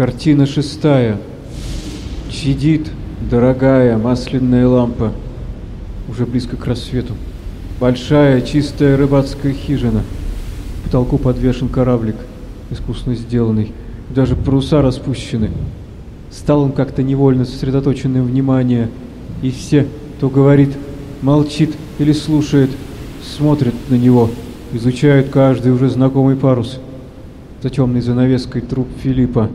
Картина шестая. Чадит дорогая масляная лампа. Уже близко к рассвету. Большая чистая рыбацкая хижина. К потолку подвешен кораблик, искусно сделанный. Даже паруса распущены. Стал он как-то невольно сосредоточенным внимание. И все, кто говорит, молчит или слушает, смотрят на него, изучают каждый уже знакомый парус. За темной занавеской труп Филиппа.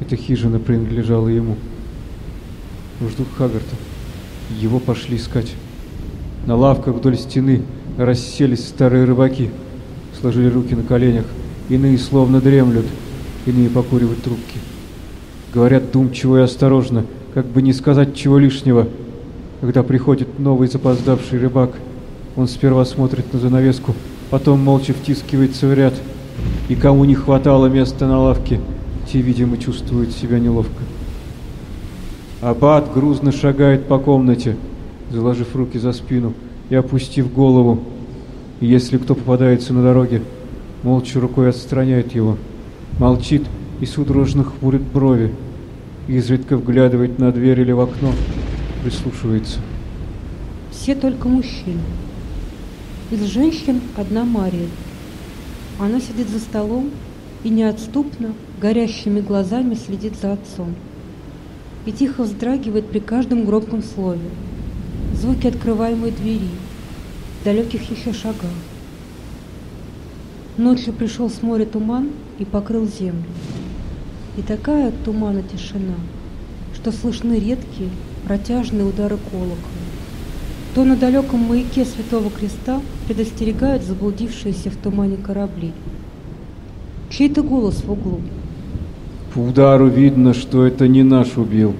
Эта хижина принадлежала ему. Ждут Хагарта. Его пошли искать. На лавках вдоль стены расселись старые рыбаки. Сложили руки на коленях. Иные словно дремлют, иные покуривают трубки. Говорят думчиво и осторожно, как бы не сказать чего лишнего. Когда приходит новый запоздавший рыбак, он сперва смотрит на занавеску, потом молча втискивается в ряд. И кому не хватало места на лавке, те, видимо, чувствуют себя неловко. Аббат грузно шагает по комнате, заложив руки за спину и опустив голову. Если кто попадается на дороге, молча рукой отстраняет его, молчит и судорожно хмурит брови, изредка вглядывает на дверь или в окно, прислушивается. Все только мужчины. Из женщин одна Мария. Она сидит за столом и неотступно, горящими глазами следит за отцом. И тихо вздрагивает при каждом громком слове. Звуки открываемой двери, далеких еще шагах. Ночью пришел с моря туман и покрыл землю. И такая от тумана тишина, что слышны редкие протяжные удары колокола. То на далеком маяке Святого Креста предостерегают заблудившиеся в тумане корабли. Чей-то голос в углу. По удару видно, что это не наш убил.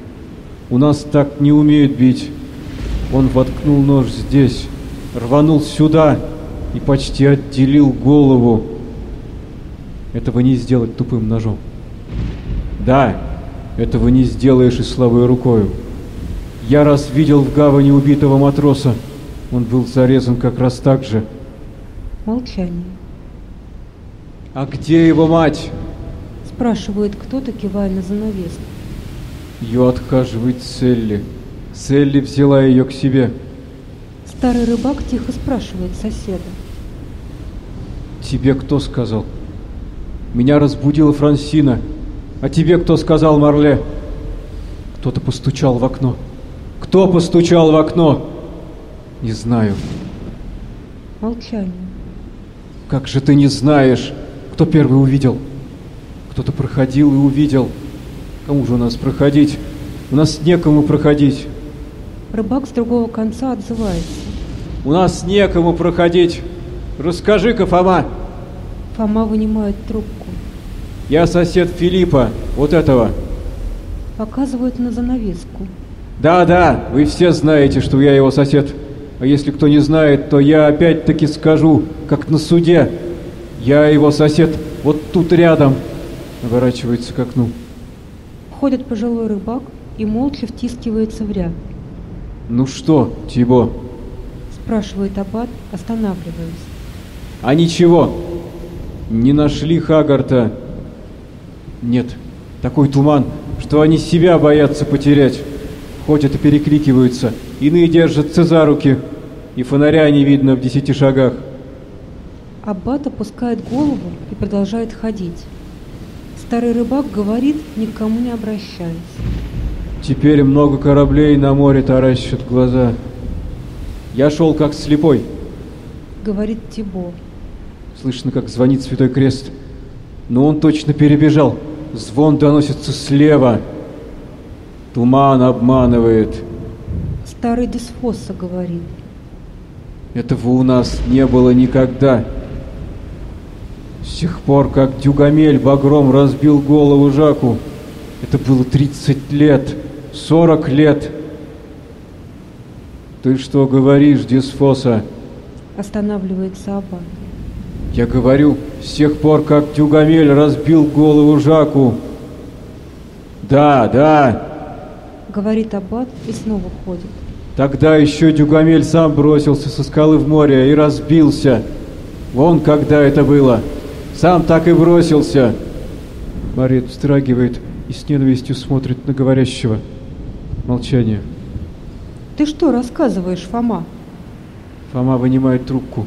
У нас так не умеют бить. Он воткнул нож здесь, рванул сюда и почти отделил голову. Этого не сделать тупым ножом. Да, этого не сделаешь и слабой рукою. Я раз видел в гавани убитого матроса. Он был зарезан как раз так же. Молчание. А где его мать? Спрашивает кто-то, кивая на занавеску. Ее отхаживает Селли. Селли взяла ее к себе. Старый рыбак тихо спрашивает соседа. Тебе кто сказал? Меня разбудила Франсина. А тебе кто сказал, Марле? Кто-то постучал в окно. Кто постучал в окно? Не знаю. Молчание. Как же ты не знаешь, кто первый увидел? Кто-то проходил и увидел. Кому же у нас проходить? У нас некому проходить. Рыбак с другого конца отзывается. У нас некому проходить. Расскажи-ка, Фома. Фома вынимает трубку. Я сосед Филиппа, вот этого. Показывает на занавеску. Да-да, вы все знаете, что я его сосед. А если кто не знает, то я опять-таки скажу, как на суде. Я его сосед вот тут рядом. Наворачивается к окну. Входит пожилой рыбак и молча втискивается в ряд. Ну что, Тибо? Спрашивает Аббат, останавливаясь. А ничего, не нашли Хагарта. Нет, такой туман, что они себя боятся потерять. Ходят и перекрикиваются, иные держатся за руки, и фонаря не видно в десяти шагах. Аббат опускает голову и продолжает ходить. Старый рыбак говорит, никому не обращаясь. Теперь много кораблей на море таращат глаза. Я шел как слепой. Говорит Тибо. Слышно, как звонит Святой Крест. Но он точно перебежал. Звон доносится слева. Туман обманывает. Старый Дисфосса говорит. Этого у нас не было никогда. С тех пор, как Дюгамель багром разбил голову Жаку, это было 30 лет, 40 лет. Ты что говоришь, Дисфоса? Останавливается Аббат. Я говорю, с тех пор, как Дюгамель разбил голову Жаку. Да, да. Говорит Аббат и снова ходит. Тогда еще Дюгамель сам бросился со скалы в море и разбился. Вон когда это было. Сам так и бросился. Мария вздрагивает и с ненавистью смотрит на говорящего. Молчание. Ты что рассказываешь, Фома? Фома вынимает трубку.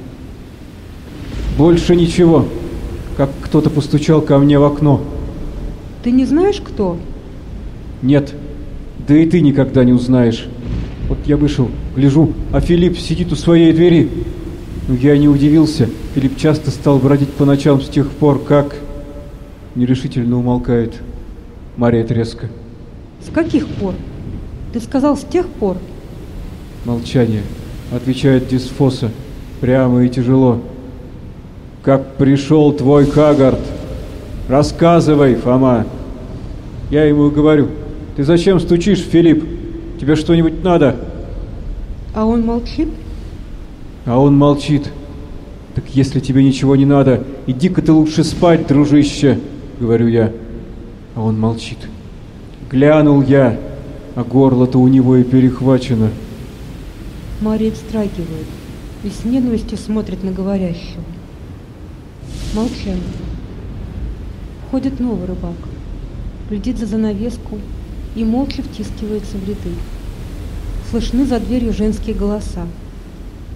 Больше ничего. Как кто-то постучал ко мне в окно. Ты не знаешь, кто? Нет. Да и ты никогда не узнаешь. Вот я вышел, гляжу, а Филипп сидит у своей двери. Но я не удивился. Филипп часто стал бродить по ночам с тех пор, как... Нерешительно умолкает. Мария резко. С каких пор? Ты сказал с тех пор? Молчание. Отвечает Дисфоса. Прямо и тяжело. Как пришел твой Хагард? Рассказывай, Фома. Я ему говорю. Ты зачем стучишь, Филипп? Тебе что-нибудь надо? А он молчит? А он молчит. Так если тебе ничего не надо, иди-ка ты лучше спать, дружище, говорю я. А он молчит. Глянул я, а горло-то у него и перехвачено. Мария вздрагивает и с ненавистью смотрит на говорящего. Молчание. Входит новый рыбак, глядит за занавеску и молча втискивается в ряды. Слышны за дверью женские голоса.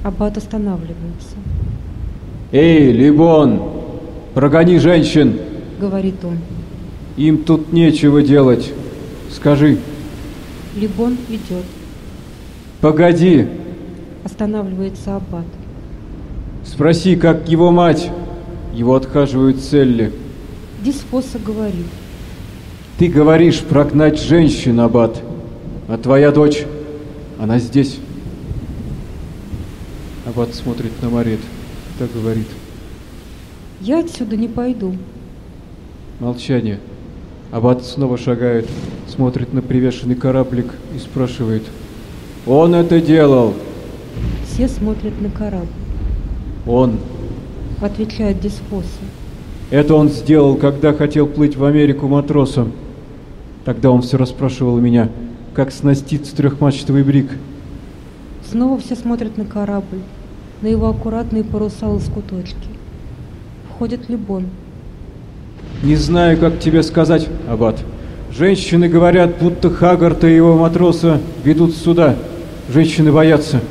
Аббат останавливается. «Эй, Либон, прогони женщин!» — говорит он. «Им тут нечего делать. Скажи». Либон идет. «Погоди!» — останавливается Аббат. «Спроси, как его мать!» Его отхаживают Селли. Дисфоса говорит. «Ты говоришь прогнать женщин, Аббат, а твоя дочь, она здесь». Аббат смотрит на Марит, так говорит. «Я отсюда не пойду». Молчание. Аббат снова шагает, смотрит на привешенный кораблик и спрашивает. «Он это делал!» Все смотрят на корабль. «Он!» — отвечает Дисфоса. «Это он сделал, когда хотел плыть в Америку матросом. Тогда он все расспрашивал меня, как снастить трехмачтовый брик». Снова все смотрят на корабль, на его аккуратные паруса лоскуточки. Входит Либон. «Не знаю, как тебе сказать, Аббат. Женщины говорят, будто Хагарта и его матроса ведут сюда. Женщины боятся».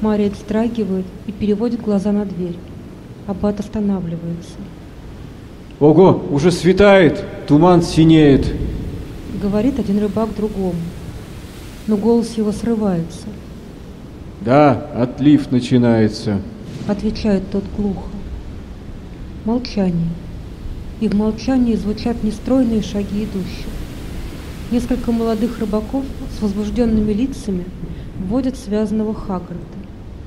Мария вздрагивает и переводит глаза на дверь. Аббат останавливается. «Ого, уже светает, туман синеет!» Говорит один рыбак другому, но голос его срывается. «Да, отлив начинается», — отвечает тот глухо. Молчание. И в молчании звучат нестройные шаги идущих. Несколько молодых рыбаков с возбужденными лицами вводят связанного Хаггарда,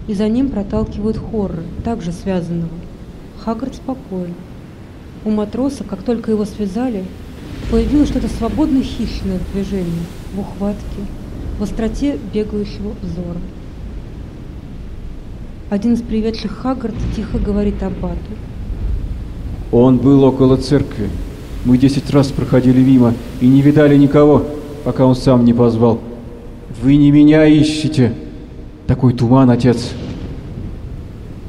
и за ним проталкивают Хорры, также связанного. Хаггард спокоен. У матроса, как только его связали, появилось что-то свободно хищное в движении, в ухватке, в остроте бегающего взора. Один из приведших Хаггард тихо говорит Аббату. Он был около церкви. Мы десять раз проходили мимо и не видали никого, пока он сам не позвал. Вы не меня ищете. Такой туман, отец.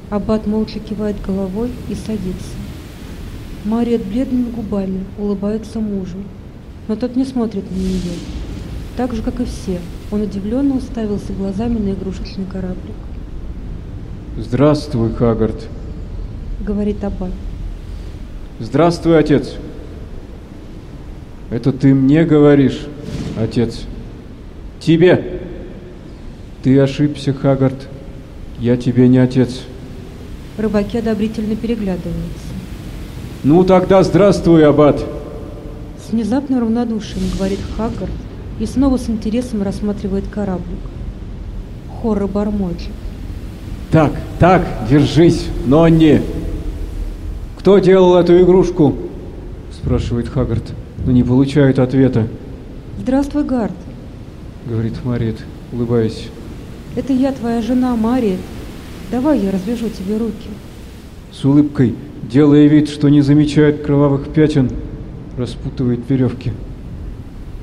Аббат молча кивает головой и садится. Мария бледными губами улыбается мужу, но тот не смотрит на нее. Так же, как и все, он удивленно уставился глазами на игрушечный кораблик. «Здравствуй, Хагард», — говорит Аббат. «Здравствуй, отец». «Это ты мне говоришь, отец?» «Тебе!» «Ты ошибся, Хагард. Я тебе не отец». Рыбаки одобрительно переглядываются. «Ну тогда здравствуй, Аббат!» С внезапным равнодушием говорит Хаггард и снова с интересом рассматривает кораблик. Хоррор бормочет. «Так, так, держись, Нонни!» «Кто делал эту игрушку?» спрашивает Хаггард, но не получает ответа. «Здравствуй, Гард!» говорит Марит, улыбаясь. «Это я, твоя жена, Мария. Давай я развяжу тебе руки». С улыбкой, делая вид, что не замечает кровавых пятен, распутывает веревки.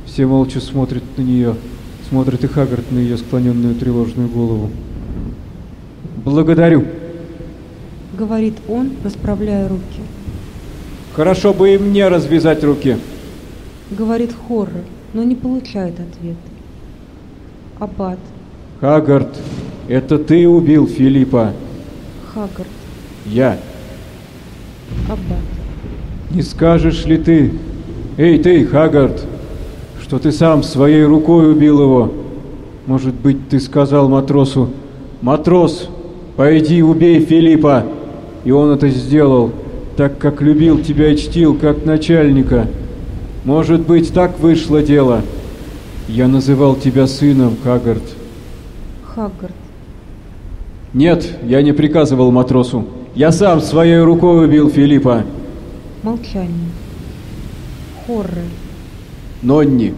Все молча смотрят на нее, смотрит и Хаггард на ее склоненную тревожную голову. «Благодарю», — говорит он, расправляя руки. Хорошо бы и мне развязать руки. Говорит Хоррор, но не получает ответа. Аббат, Хагард, это ты убил Филиппа. Хаггард, Я. Аббат. Не скажешь ли ты, эй ты, Хагард, что ты сам своей рукой убил его? Может быть, ты сказал матросу, «Матрос, пойди убей Филиппа!» И он это сделал, так как любил тебя и чтил, как начальника. Может быть, так вышло дело. Я называл тебя сыном, Хагард. Хаггард, Нет, я не приказывал матросу. Я сам своей рукой убил Филиппа. молчание. Хоррор, Нонни,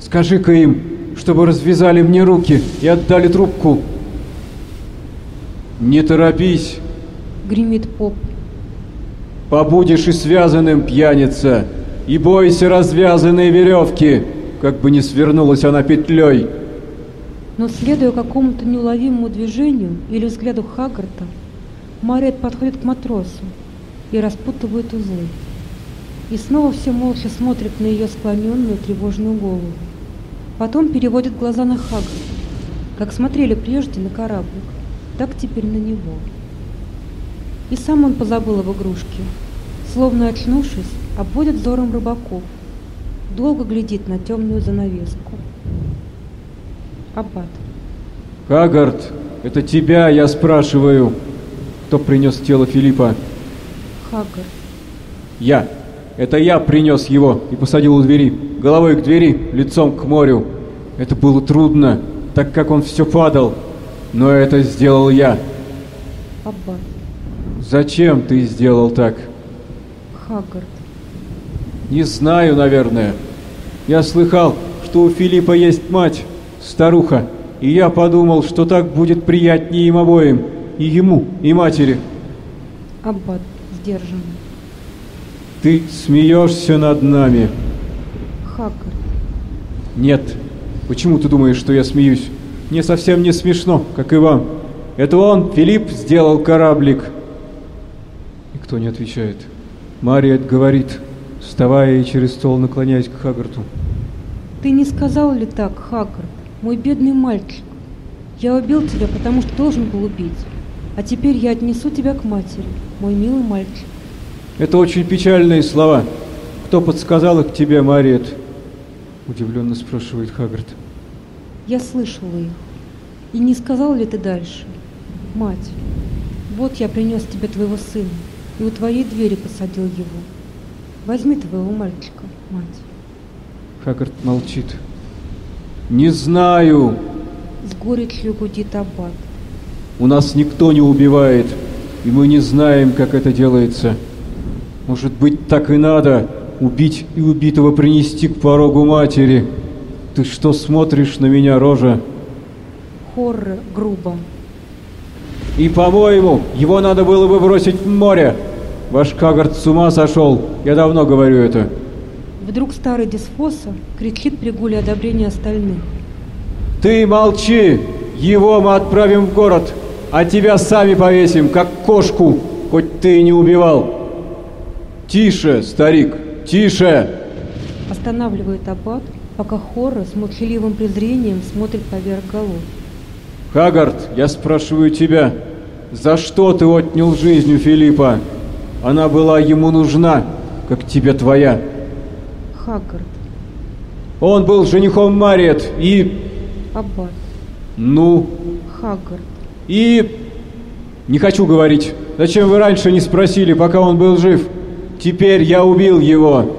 скажи-ка им, чтобы развязали мне руки и отдали трубку. Не торопись, гремит поп. побудешь и связанным, пьяница, и бойся развязанной веревки, как бы не свернулась она петлей. Но следуя какому-то неуловимому движению или взгляду Хаггарта, Мариет подходит к матросу и распутывает узлы. И снова все молча смотрят на ее склоненную тревожную голову. Потом переводят глаза на Хаггарта, как смотрели прежде на кораблик, так теперь на него. И сам он позабыл об игрушке. Словно очнувшись, обводит взором рыбаков. Долго глядит на темную занавеску. Аббат. Хагард, это тебя я спрашиваю. Кто принес тело Филиппа? Хаггард. Я. Это я принес его и посадил у двери, головой к двери, лицом к морю. Это было трудно, так как он все падал. Но это сделал я. Аббат. Зачем ты сделал так? Хаггард. Не знаю, наверное. Я слыхал, что у Филиппа есть мать, старуха, и я подумал, что так будет приятнее им обоим, и ему, и матери. Аббат. Сдержанно. Ты смеешься над нами. Хаггард. Нет. Почему ты думаешь, что я смеюсь? Мне совсем не смешно, как и вам. Это он, Филипп, сделал кораблик. Никто не отвечает. Мариет говорит, вставая и через стол наклоняясь к Хагарту. Ты не сказал ли так, Хаггард, мой бедный мальчик? Я убил тебя, потому что должен был убить. А теперь я отнесу тебя к матери, мой милый мальчик. Это очень печальные слова. Кто подсказал их тебе, Мариет? Удивленно спрашивает Хагард. Я слышала их. И не сказал ли ты дальше? Мать, вот я принес тебе твоего сына, и у твоей двери посадил его. Возьми твоего мальчика, мать. Хагард молчит. Не знаю. С горечью гудит аббат. У нас никто не убивает, и мы не знаем, как это делается. Может быть, так и надо убить и убитого принести к порогу матери. Ты что смотришь на меня, рожа? Хоррор грубо. И, по-моему, его надо было бы бросить в море. Ваш Кагард с ума сошел. Я давно говорю это. Вдруг старый Дисфоса кричит при гуле одобрения остальных. Ты молчи! Его мы отправим в город, а тебя сами повесим, как кошку, хоть ты и не убивал. Тише, старик, тише! Останавливает аббат, пока Хоррор с молчаливым презрением смотрит поверх голов. Хагард, я спрашиваю тебя, за что ты отнял жизнь у Филиппа? Она была ему нужна, как тебе твоя. Хаггард. Он был женихом Мариет и... Аббат. Ну, Хаггард. и... Не хочу говорить. Зачем вы раньше не спросили, пока он был жив? Теперь я убил его.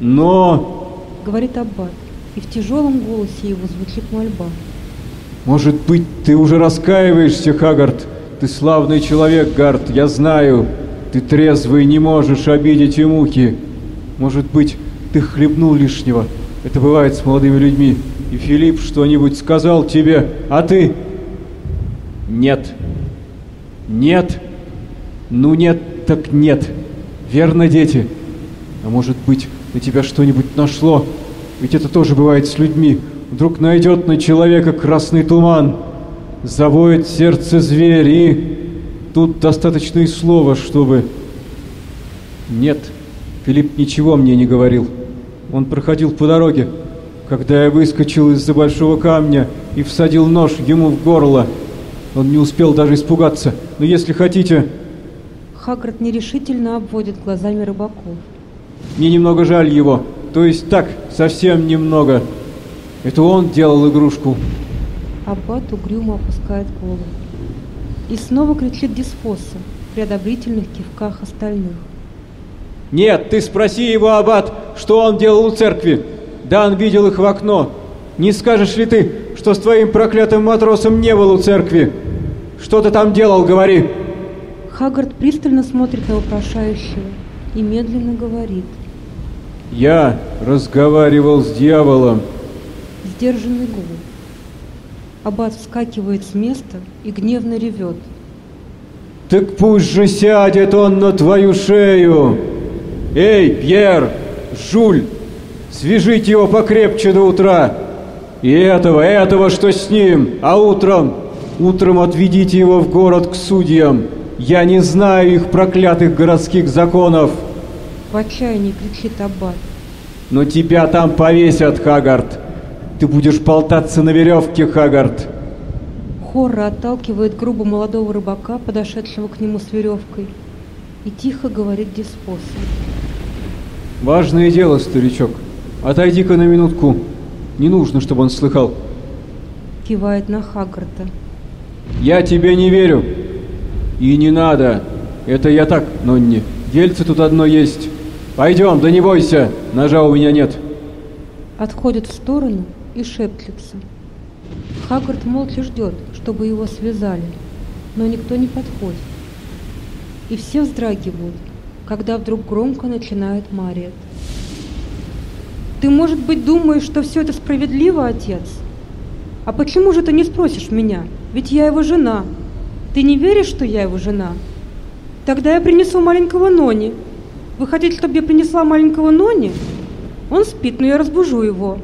Но... Говорит Аббат. И в тяжелом голосе его звучит мольба. Может быть, ты уже раскаиваешься, Хагард? Ты славный человек, Гард, я знаю. Ты трезвый, не можешь обидеть и муки. Может быть, ты хлебнул лишнего. Это бывает с молодыми людьми. И Филипп что-нибудь сказал тебе, а ты... Нет. Нет. Ну нет, так нет. Верно, дети? А может быть, на тебя что-нибудь нашло? Ведь это тоже бывает с людьми. Вдруг найдет на человека красный туман, завоет сердце зверь, и тут достаточно и слова, чтобы... Нет, Филипп ничего мне не говорил. Он проходил по дороге, когда я выскочил из-за большого камня и всадил нож ему в горло. Он не успел даже испугаться. Но если хотите... Хагрид нерешительно обводит глазами рыбаков. Мне немного жаль его. То есть так, совсем немного. Это он делал игрушку. Аббат угрюмо опускает голову. И снова кричит Дисфоса при одобрительных кивках остальных. Нет, ты спроси его, Аббат, что он делал у церкви. Да, он видел их в окно. Не скажешь ли ты, что с твоим проклятым матросом не был у церкви? Что ты там делал, говори!» Хаггард пристально смотрит на вопрошающего и медленно говорит. «Я разговаривал с дьяволом». Сдержанный голос. Аббат вскакивает с места и гневно ревет. «Так пусть же сядет он на твою шею! Эй, Пьер, Жуль, свяжите его покрепче до утра! И этого, этого, что с ним, а утром, утром отведите его в город к судьям! Я не знаю их проклятых городских законов!» В отчаянии кричит Аббат. «Но тебя там повесят, Хагард!» Ты будешь болтаться на веревке, Хагард!» Хорра отталкивает грубо молодого рыбака, подошедшего к нему с веревкой, и тихо говорит Диспосу. «Важное дело, старичок. Отойди-ка на минутку. Не нужно, чтобы он слыхал». Кивает на Хагарта. «Я тебе не верю. И не надо. Это я так, Нонни. Дельце тут одно есть. Пойдем, да не бойся. Ножа у меня нет». Отходит в сторону и шепчется. Хаггард молча ждет, чтобы его связали, но никто не подходит. И все вздрагивают, когда вдруг громко начинает Мариет. «Ты, может быть, думаешь, что все это справедливо, отец? А почему же ты не спросишь меня? Ведь я его жена. Ты не веришь, что я его жена? Тогда я принесу маленького Нони. Вы хотите, чтобы я принесла маленького Нони? Он спит, но я разбужу его.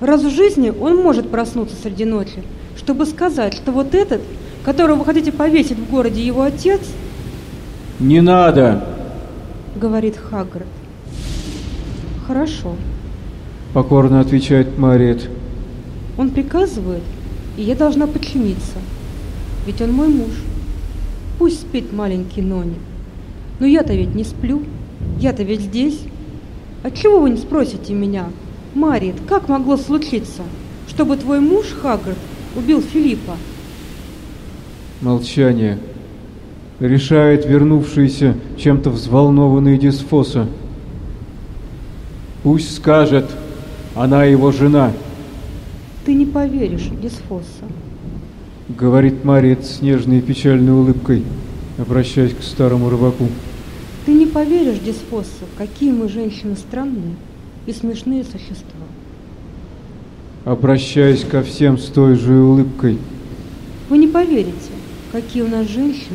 Раз в жизни он может проснуться среди ночи, чтобы сказать, что вот этот, которого вы хотите повесить в городе его отец... «Не надо!» — говорит Хагрид. «Хорошо», — покорно отвечает Мариет. «Он приказывает, и я должна подчиниться, ведь он мой муж. Пусть спит маленький Нони. Но я-то ведь не сплю, я-то ведь здесь. Отчего вы не спросите меня, Марит, как могло случиться, чтобы твой муж Хаггард убил Филиппа? Молчание. Решает вернувшийся чем-то взволнованный Дисфоса. Пусть скажет, она его жена. Ты не поверишь, Дисфоса. Говорит Марит с нежной и печальной улыбкой, обращаясь к старому рыбаку. Ты не поверишь, Дисфоса, какие мы женщины странные и смешные существа. Обращаясь ко всем с той же улыбкой. Вы не поверите, какие у нас женщин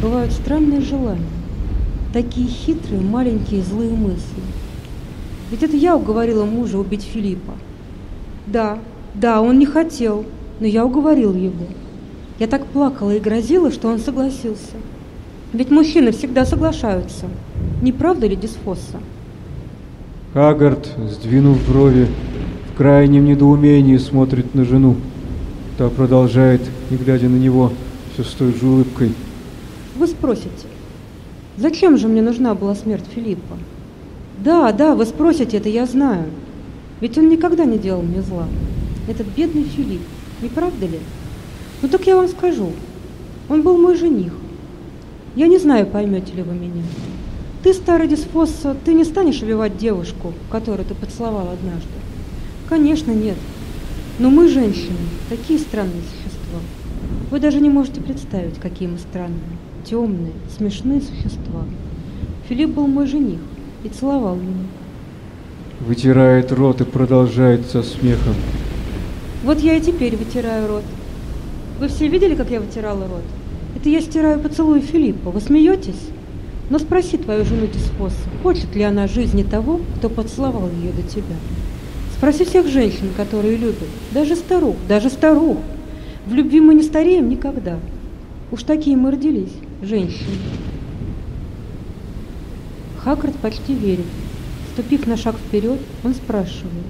бывают странные желания, такие хитрые, маленькие, злые мысли. Ведь это я уговорила мужа убить Филиппа. Да, да, он не хотел, но я уговорил его. Я так плакала и грозила, что он согласился. Ведь мужчины всегда соглашаются. Не правда ли, Дисфосса? Хагард, сдвинув брови, в крайнем недоумении смотрит на жену. Та продолжает, не глядя на него, все с той же улыбкой. Вы спросите, зачем же мне нужна была смерть Филиппа? Да, да, вы спросите, это я знаю. Ведь он никогда не делал мне зла. Этот бедный Филипп, не правда ли? Ну так я вам скажу. Он был мой жених. Я не знаю, поймете ли вы меня. Ты, старый Дисфосса, ты не станешь убивать девушку, которую ты поцеловал однажды? Конечно, нет. Но мы, женщины, такие странные существа. Вы даже не можете представить, какие мы странные, темные, смешные существа. Филипп был мой жених и целовал меня. Вытирает рот и продолжает со смехом. Вот я и теперь вытираю рот. Вы все видели, как я вытирала рот? Это я стираю поцелуй Филиппа. Вы смеетесь? Но спроси твою жену Дисфос, хочет ли она жизни того, кто поцеловал ее до тебя. Спроси всех женщин, которые любят, даже старух, даже старух. В любви мы не стареем никогда. Уж такие мы родились, женщины. Хагрид почти верит. Ступив на шаг вперед, он спрашивает.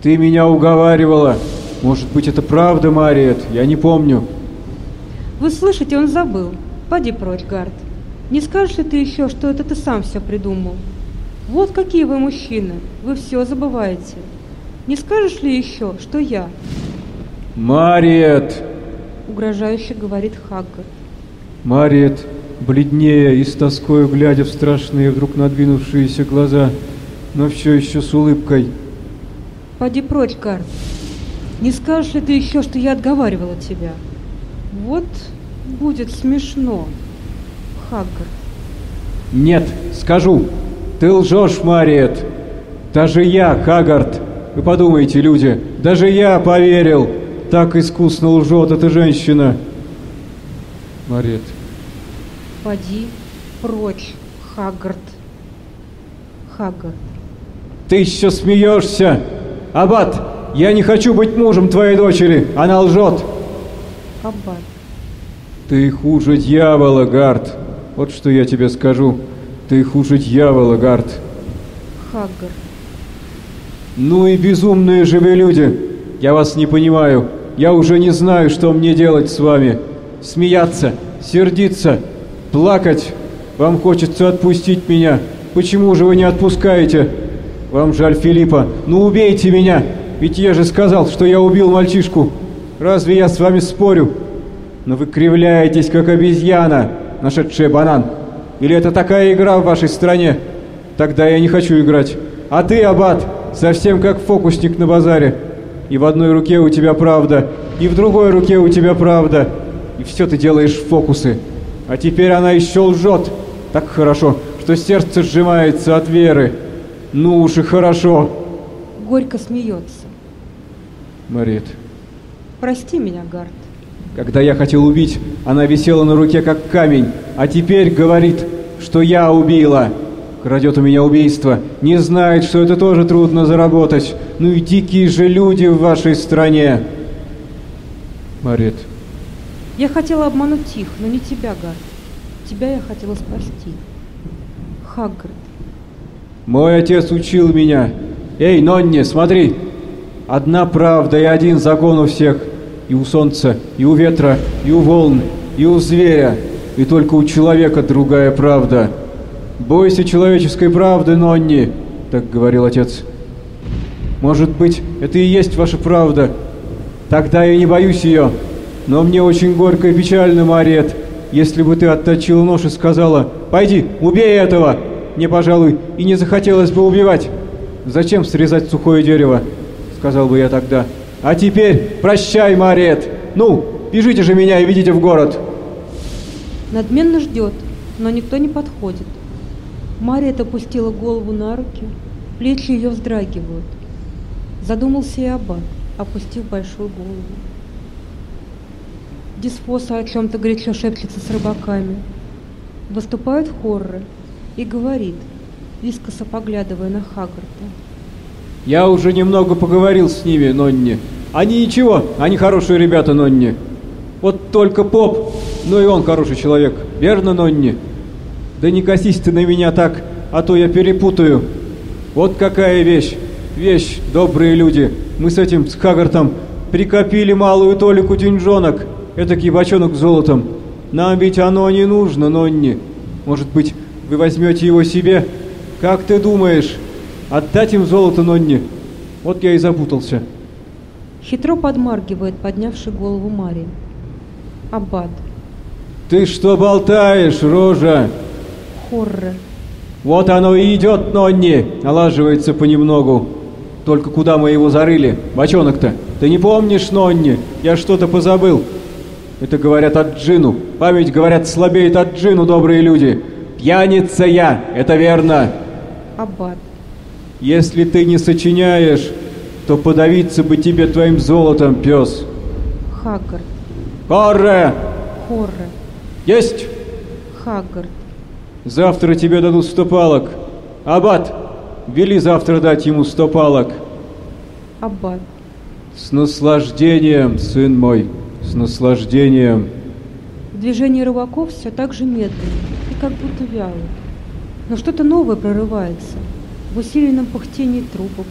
Ты меня уговаривала. Может быть, это правда, Мариет? Я не помню. Вы слышите, он забыл. Поди прочь, Гард. Не скажешь ли ты еще, что это ты сам все придумал? Вот какие вы мужчины. Вы все забываете. Не скажешь ли еще, что я? Мариет! Угрожающе говорит Хаггард. Мариет, бледнее и с тоскою глядя в страшные вдруг надвинувшиеся глаза, но все еще с улыбкой. Поди прочь, Гард. Не скажешь ли ты еще, что я отговаривала тебя? Вот будет смешно, Хаггард. Нет, скажу. Ты лжешь, Мариет. Даже я, Хагард. Вы подумайте, люди, даже я поверил. Так искусно лжет эта женщина. Мариет. Поди прочь, Хаггард. Хаггард. Ты еще смеешься? Аббат, я не хочу быть мужем твоей дочери. Она лжет. Аббат. Ты хуже дьявола, Гард. Вот что я тебе скажу. Ты хуже дьявола, Гард. Хаггард. Ну и безумные же вы люди. Я вас не понимаю. Я уже не знаю, что мне делать с вами. Смеяться, сердиться, плакать. Вам хочется отпустить меня. Почему же вы не отпускаете? Вам жаль Филиппа. Ну убейте меня. Ведь я же сказал, что я убил мальчишку. Разве я с вами спорю? Но вы кривляетесь, как обезьяна, нашедшая банан. Или это такая игра в вашей стране? Тогда я не хочу играть. А ты, Аббат, совсем как фокусник на базаре. И в одной руке у тебя правда, и в другой руке у тебя правда. И все ты делаешь фокусы. А теперь она еще лжет. Так хорошо, что сердце сжимается от веры. Ну уж и хорошо. Горько смеется. Марит, Прости меня, Гард. когда я хотел убить, она висела на руке как камень, а теперь говорит, что я убила. Крадет у меня убийство, не знает, что это тоже трудно заработать. Ну и дикие же люди в вашей стране. Марит, Я хотела обмануть их, но не тебя, Гард. Тебя я хотела спасти. Хаггард. мой отец учил меня. Эй, Нонни, смотри. Одна правда и один закон у всех. И у солнца, и у ветра, и у волн, и у зверя. И только у человека другая правда. Бойся человеческой правды, Нонни, так говорил отец. Может быть, это и есть ваша правда. Тогда я не боюсь ее. Но мне очень горько и печально, Мариет, если бы ты отточила нож и сказала «Пойди, убей этого!» Мне, пожалуй, и не захотелось бы убивать. Зачем срезать сухое дерево? Сказал бы я тогда. А теперь прощай, Мариет. Ну, бежите же меня и ведите в город. Надменно ждет, но никто не подходит. Мария опустила голову на руки, плечи ее вздрагивают. Задумался и Аббат, опустив большую голову. Дисфоса о чем-то горячо шепчется с рыбаками. Выступают хорры и говорит, искоса поглядывая на Хаггарта. Я уже немного поговорил с ними, Нонни. Они ничего, они хорошие ребята, Нонни. Вот только поп, ну и он хороший человек, верно, Нонни? Да не косись ты на меня так, а то я перепутаю. Вот какая вещь, вещь, добрые люди. Мы с этим, с Хагартом, прикопили малую толику деньжонок, этакий с золотом. Нам ведь оно не нужно, Нонни. Может быть, вы возьмете его себе? Как ты думаешь, отдать им золото, Нонни? Вот я и запутался. Хитро подмаргивает, поднявший голову Марии. Аббат. Ты что болтаешь, рожа? Хорры. Вот оно и идет, Нонни, налаживается понемногу. Только куда мы его зарыли? Бочонок-то. Ты не помнишь, Нонни? Я что-то позабыл. Это говорят от Джину. Память, говорят, слабеет от Джину, добрые люди. Пьяница я, это верно. Аббат. Если ты не сочиняешь, то подавиться бы тебе твоим золотом, пес. Хаггард. Корре! Хорры. Есть! Хаггард. Завтра тебе дадут сто палок. Аббат, вели завтра дать ему сто палок. Аббат. С наслаждением, сын мой, с наслаждением. Движение рыбаков все так же медленно и как будто вяло. Но что-то новое прорывается в усиленном пыхтении трубок,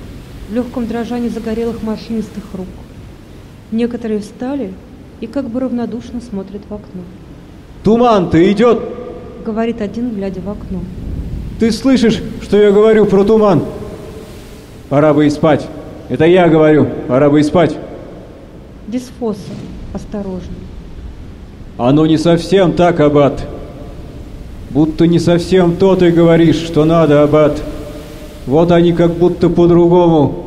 в легком дрожании загорелых морщинистых рук. Некоторые встали и как бы равнодушно смотрят в окно. «Туман-то идет!» — говорит один, глядя в окно. «Ты слышишь, что я говорю про туман?» «Пора бы и спать. Это я говорю, пора бы и спать». Дисфоса, осторожно. «Оно не совсем так, Аббат. Будто не совсем то ты говоришь, что надо, Аббат. Вот они как будто по-другому.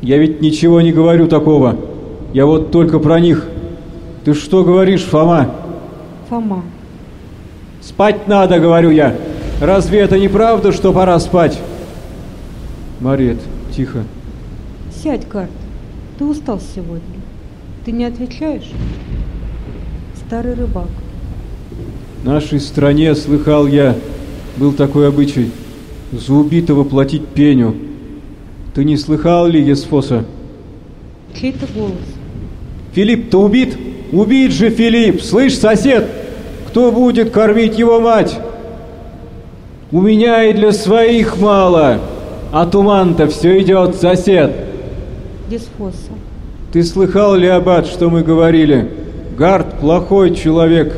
Я ведь ничего не говорю такого. Я вот только про них. Ты что говоришь, Фома?» Фома. «Спать надо, говорю я. Разве это не правда, что пора спать?» Марет, тихо. Сядь, Карт. Ты устал сегодня. Ты не отвечаешь? Старый рыбак. В нашей стране, слыхал я, был такой обычай за убитого платить пеню. Ты не слыхал ли, Есфоса? Чей-то голос. Филипп-то убит? Убит же Филипп! Слышь, сосед, кто будет кормить его мать? У меня и для своих мало, а туман-то все идет, сосед. Дисфоса. Ты слыхал ли, Аббат, что мы говорили? Гард плохой человек,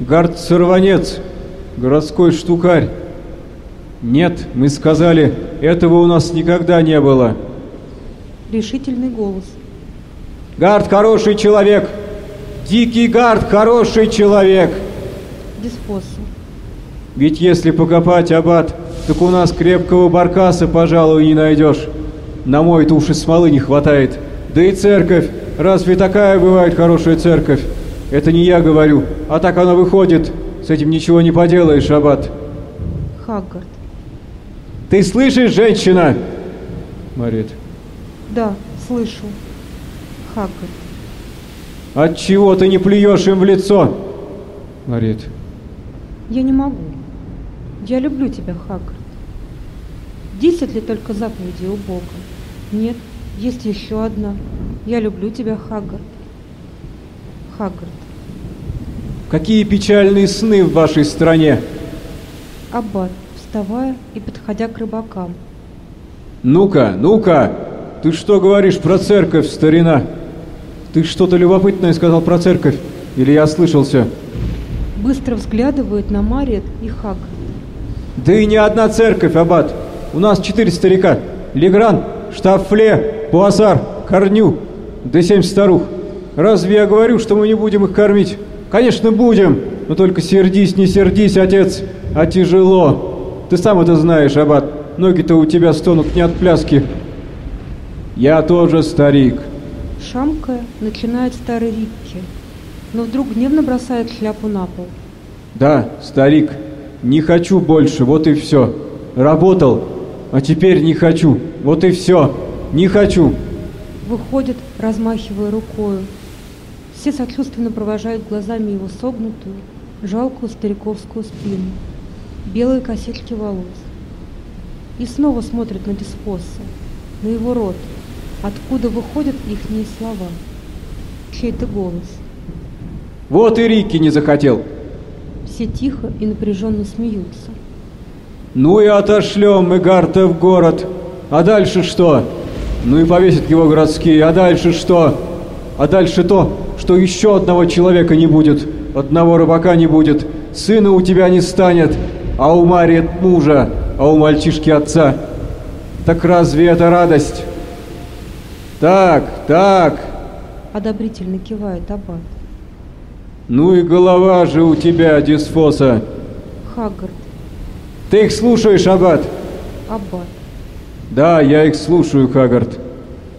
Гард сорванец, городской штукарь. Нет, мы сказали, этого у нас никогда не было. Решительный голос. Гард хороший человек, Дикий Гард хороший человек. Дисфоса. Ведь если покопать, Аббат, так у нас крепкого баркаса, пожалуй, не найдешь. На мой-то уж и смолы не хватает. Да и церковь, разве такая бывает хорошая церковь? Это не я говорю, а так оно выходит. С этим ничего не поделаешь, Аббат. Хаггард. Ты слышишь, женщина? Марит. Да, слышу. Хаггард. От чего ты не плюешь им в лицо? Марит. Я не могу. Я люблю тебя, Хаггард. Десять ли только заповедей у Бога? Нет, есть еще одна. Я люблю тебя, Хаггард. Хаггард. Какие печальные сны в вашей стране. Аббат, вставая и подходя к рыбакам. Ну-ка, ну-ка, ты что говоришь про церковь, старина? Ты что-то любопытное сказал про церковь? Или я ослышался? Быстро взглядывают на Мариет и Хаггард. Да и не одна церковь, Аббат. У нас четыре старика. Легран, Штафле, Пуассар, Корню, да семь старух. Разве я говорю, что мы не будем их кормить? Конечно, будем, но только сердись, не сердись, отец, а тяжело. Ты сам это знаешь, Аббат. Ноги-то у тебя стонут не от пляски. Я тоже старик. Шамкая, начинает старый Рикки, но вдруг гневно бросает шляпу на пол. Да, старик, не хочу больше, вот и все. Работал, а теперь не хочу, вот и все. Не хочу. Выходит, размахивая рукою. Все сочувственно провожают глазами его согнутую, жалкую стариковскую спину, белые косички волос. И снова смотрят на Диспоса, на его рот, откуда выходят ихние слова. Чей-то голос. Вот и Рикки не захотел. Все тихо и напряженно смеются. Ну и отошлем мы Гарта в город. А дальше что? Ну и повесят его городские. А дальше что? А дальше то, что еще одного человека не будет, одного рыбака не будет, сына у тебя не станет, а у Марии мужа, а у мальчишки отца. Так разве это радость? Так, так. Одобрительно кивает Аббат. Ну и голова же у тебя, Дисфоса. Хаггард. Ты их слушаешь, Аббат? Аббат. Да, я их слушаю, Хаггард.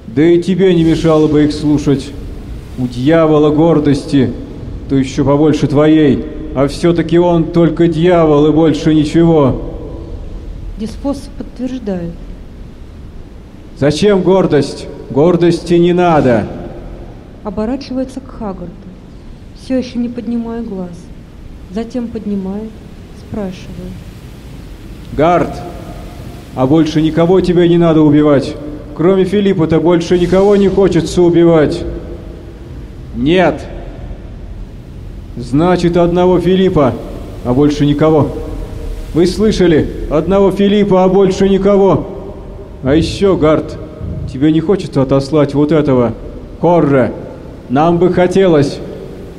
Да и тебе не мешало бы их слушать. У дьявола гордости, то еще побольше твоей, а все-таки он только дьявол и больше ничего. Диспос подтверждает. Зачем гордость? Гордости не надо. Оборачивается к Хаггарду, все еще не поднимая глаз. Затем поднимает, спрашивает. Гард, а больше никого тебе не надо убивать. Кроме Филиппа-то больше никого не хочется убивать. Нет. Значит, одного Филиппа, а больше никого. Вы слышали? Одного Филиппа, а больше никого. А еще, Гард, тебе не хочется отослать вот этого Хорре? Нам бы хотелось.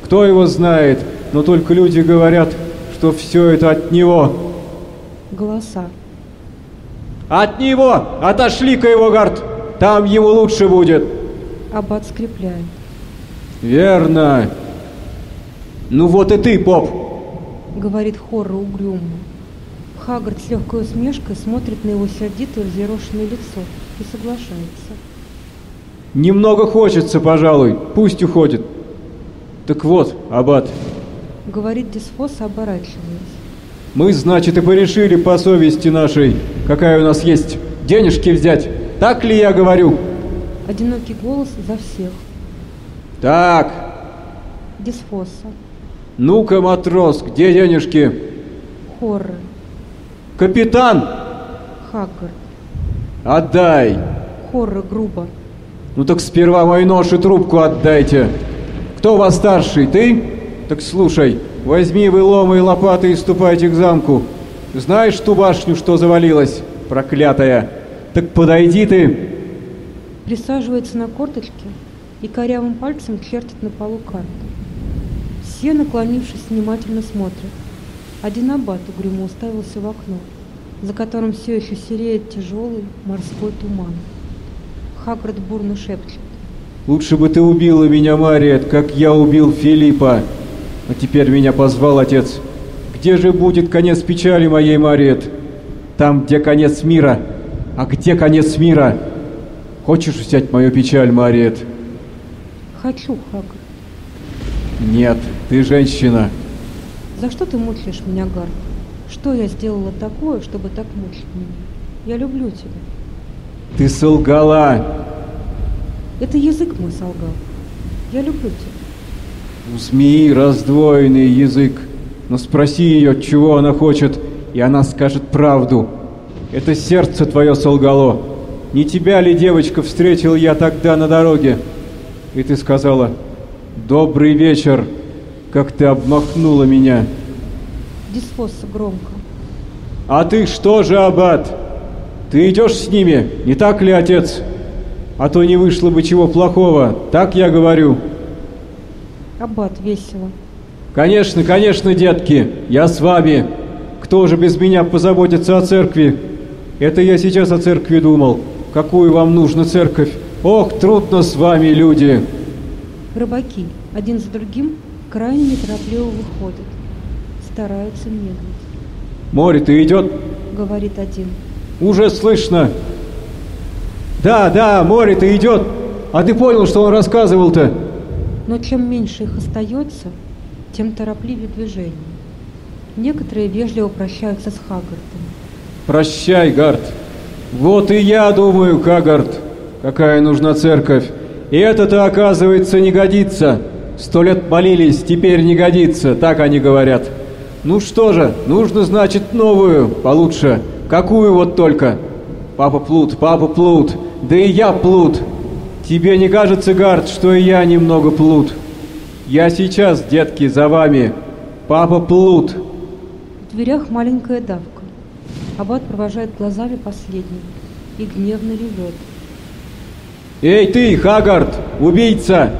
Кто его знает, но только люди говорят, что все это от него. Голоса. От него! Отошли-ка его, Гард! Там ему лучше будет. Аббат скрепляет. Верно. Ну вот и ты, поп. Говорит Хорра угрюмо. Хаггард с легкой усмешкой смотрит на его сердитое взъерошенное лицо и соглашается. Немного хочется, пожалуй. Пусть уходит. Так вот, Аббат, Говорит Дисфос, оборачиваясь. мы, значит, и порешили по совести нашей, какая у нас есть, денежки взять. Так ли я говорю? Одинокий голос за всех. Так, Дисфоса. Ну-ка, матрос, где денежки? Хорры. Капитан, Хаггард. отдай. Хорры грубо. Ну так сперва мой нож и трубку отдайте. Кто у вас старший, ты? Так слушай, возьми вы ломы и лопаты и ступайте к замку. Знаешь ту башню, что завалилась, проклятая? Так подойди ты. Присаживается на корточки и корявым пальцем чертит на полу карту. Все, наклонившись, внимательно смотрят. Один аббат угрюмо уставился в окно, за которым все еще сереет тяжелый морской туман. Хагрид бурно шепчет. Лучше бы ты убила меня, Мариет, как я убил Филиппа. А теперь меня позвал отец. Где же будет конец печали моей, Мариет? Там, где конец мира. А где конец мира? Хочешь взять мою печаль, Мариет? Хочу, Хагрид. Нет, ты женщина. За что ты мучаешь меня, Гард? Что я сделала такое, чтобы так мучить меня? Я люблю тебя. Ты солгала. Это язык мой солгал. Я люблю тебя. У змеи раздвоенный язык. Но спроси ее, чего она хочет, и она скажет правду. Это сердце твое солгало. Не тебя ли, девочка, встретил я тогда на дороге? И ты сказала, добрый вечер, как ты обмахнула меня. Дисфосса громко. А ты что же, Аббат? Ты идешь с ними, не так ли, отец? А то не вышло бы чего плохого, так я говорю. Аббат весело. Конечно, конечно, детки, я с вами. Кто же без меня позаботится о церкви? Это я сейчас о церкви думал. Какую вам нужна церковь? Ох, трудно с вами, люди. Рыбаки один за другим крайне неторопливо выходят. Стараются медлить. Море-то идет, Говорит один. уже слышно. Да, да, море-то идет. А ты понял, что он рассказывал-то? Но чем меньше их остается, тем торопливее движение. Некоторые вежливо прощаются с Хаггартом. Прощай, Гард. Вот и я думаю, Кагард, какая нужна церковь. И это-то, оказывается, не годится. Сто лет молились, теперь не годится, так они говорят. Ну что же, нужно, значит, новую, получше. Какую вот только? Папа Плут, папа Плут, да и я Плут. Тебе не кажется, Гард, что и я немного Плут? Я сейчас, детки, за вами. Папа Плут. В дверях маленькая давка. Аббат провожает глазами последнего и гневно ревет. Эй ты, Хагард, убийца!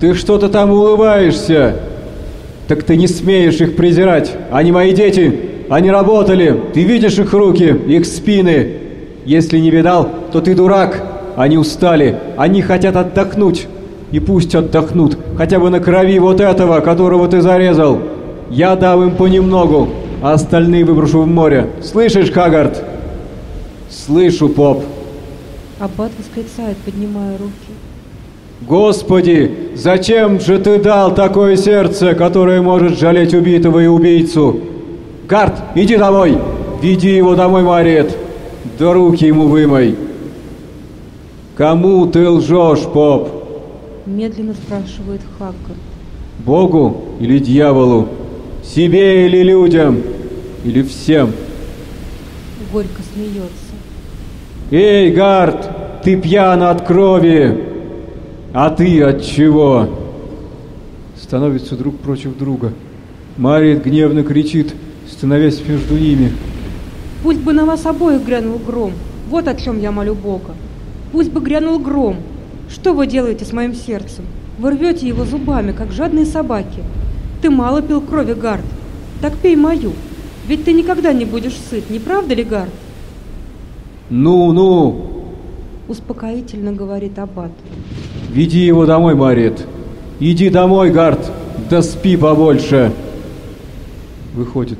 Ты что-то там улыбаешься. Так ты не смеешь их презирать. Они мои дети. Они работали. Ты видишь их руки, их спины. Если не видал, то ты дурак. Они устали. Они хотят отдохнуть. И пусть отдохнут. Хотя бы на крови вот этого, которого ты зарезал. Я дам им понемногу, а остальные выброшу в море. Слышишь, Хагард? Слышу, поп. Аббат восклицает, поднимая руки. Господи, зачем же ты дал такое сердце, которое может жалеть убитого и убийцу? Гард, иди домой! Веди его домой, Мариет! Да руки ему вымой! Кому ты лжешь, поп? Медленно спрашивает Хаггард. Богу или дьяволу? Себе или людям? Или всем? Горько смеется. Эй, Гард, ты пьян от крови! А ты от чего? Становятся друг против друга. Мариет гневно кричит. становясь между ними. Пусть бы на вас обоих грянул гром. Вот о чем я молю Бога. Пусть бы грянул гром. Что вы делаете с моим сердцем? Вы рвете его зубами, как жадные собаки. Ты мало пил крови, Гард. Так пей мою. Ведь ты никогда не будешь сыт, не правда ли, Гард? Ну-ну, Успокоительно говорит Аббат. веди его домой, Мариет. Иди домой, Гард, да спи побольше. Выходит.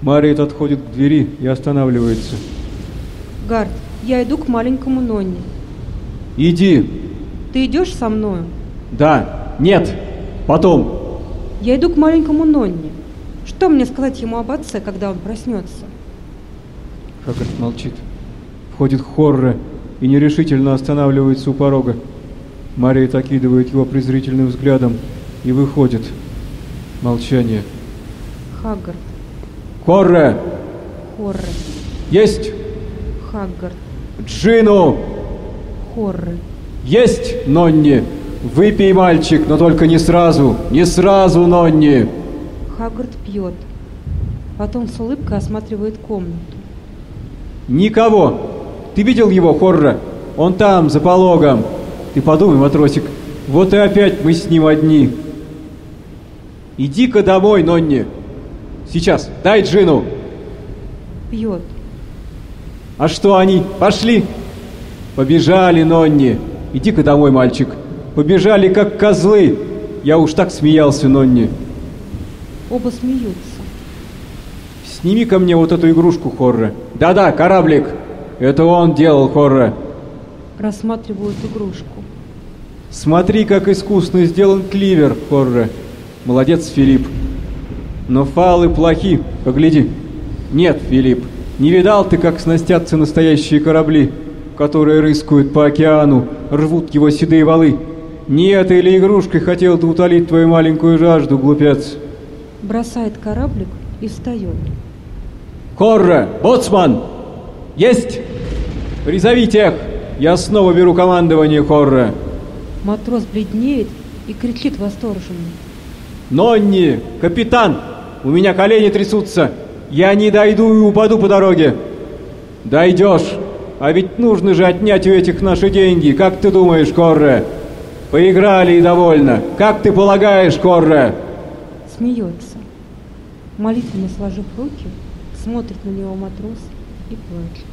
Мариет отходит к двери и останавливается. Гард, я иду к маленькому Нонне. Иди. Ты идешь со мною? Да. Нет. Потом. Я иду к маленькому Нонне. Что мне сказать ему об отце, когда он проснется? Хаггард молчит. Входит Хорре и нерешительно останавливается у порога. Мариет окидывает его презрительным взглядом и выходит. Молчание. Хаггард, Хорре! Хорре, Есть! Хаггард, Джину! Хорре. Есть, Нонни! Выпей, мальчик, но только не сразу! Не сразу, Нонни! Хаггард пьет. Потом с улыбкой осматривает комнату. Никого! Ты видел его, Хорра? Он там, за пологом. Ты подумай, матросик, вот и опять мы с ним одни. Иди-ка домой, Нонни. Сейчас, дай Джину. Пьет. А что они? Пошли. Побежали, Нонни. Иди-ка домой, мальчик. Побежали, как козлы. Я уж так смеялся, Нонни. Оба смеются. Сними ко мне вот эту игрушку, Хорра. Да-да, кораблик. Это он делал, Хорра. Рассматривают игрушку. Смотри, как искусно сделан кливер, Хорре. Молодец, Филипп. Но фалы плохи, погляди. Нет, Филипп, не видал ты, как снастятся настоящие корабли, которые рыскают по океану, рвут его седые валы. Не этой или игрушкой хотел ты утолить твою маленькую жажду, глупец. Бросает кораблик и встает. Хорре, боцман! Есть! Призови тех! Я снова беру командование, Хорре. Матрос бледнеет и кричит восторженно. Нонни, капитан, у меня колени трясутся. Я не дойду и упаду по дороге. Дойдешь. А ведь нужно же отнять у этих наши деньги. Как ты думаешь, Корре? Поиграли и довольно. Как ты полагаешь, Корре? Смеется. Молитвенно сложив руки, смотрит на него матрос и плачет.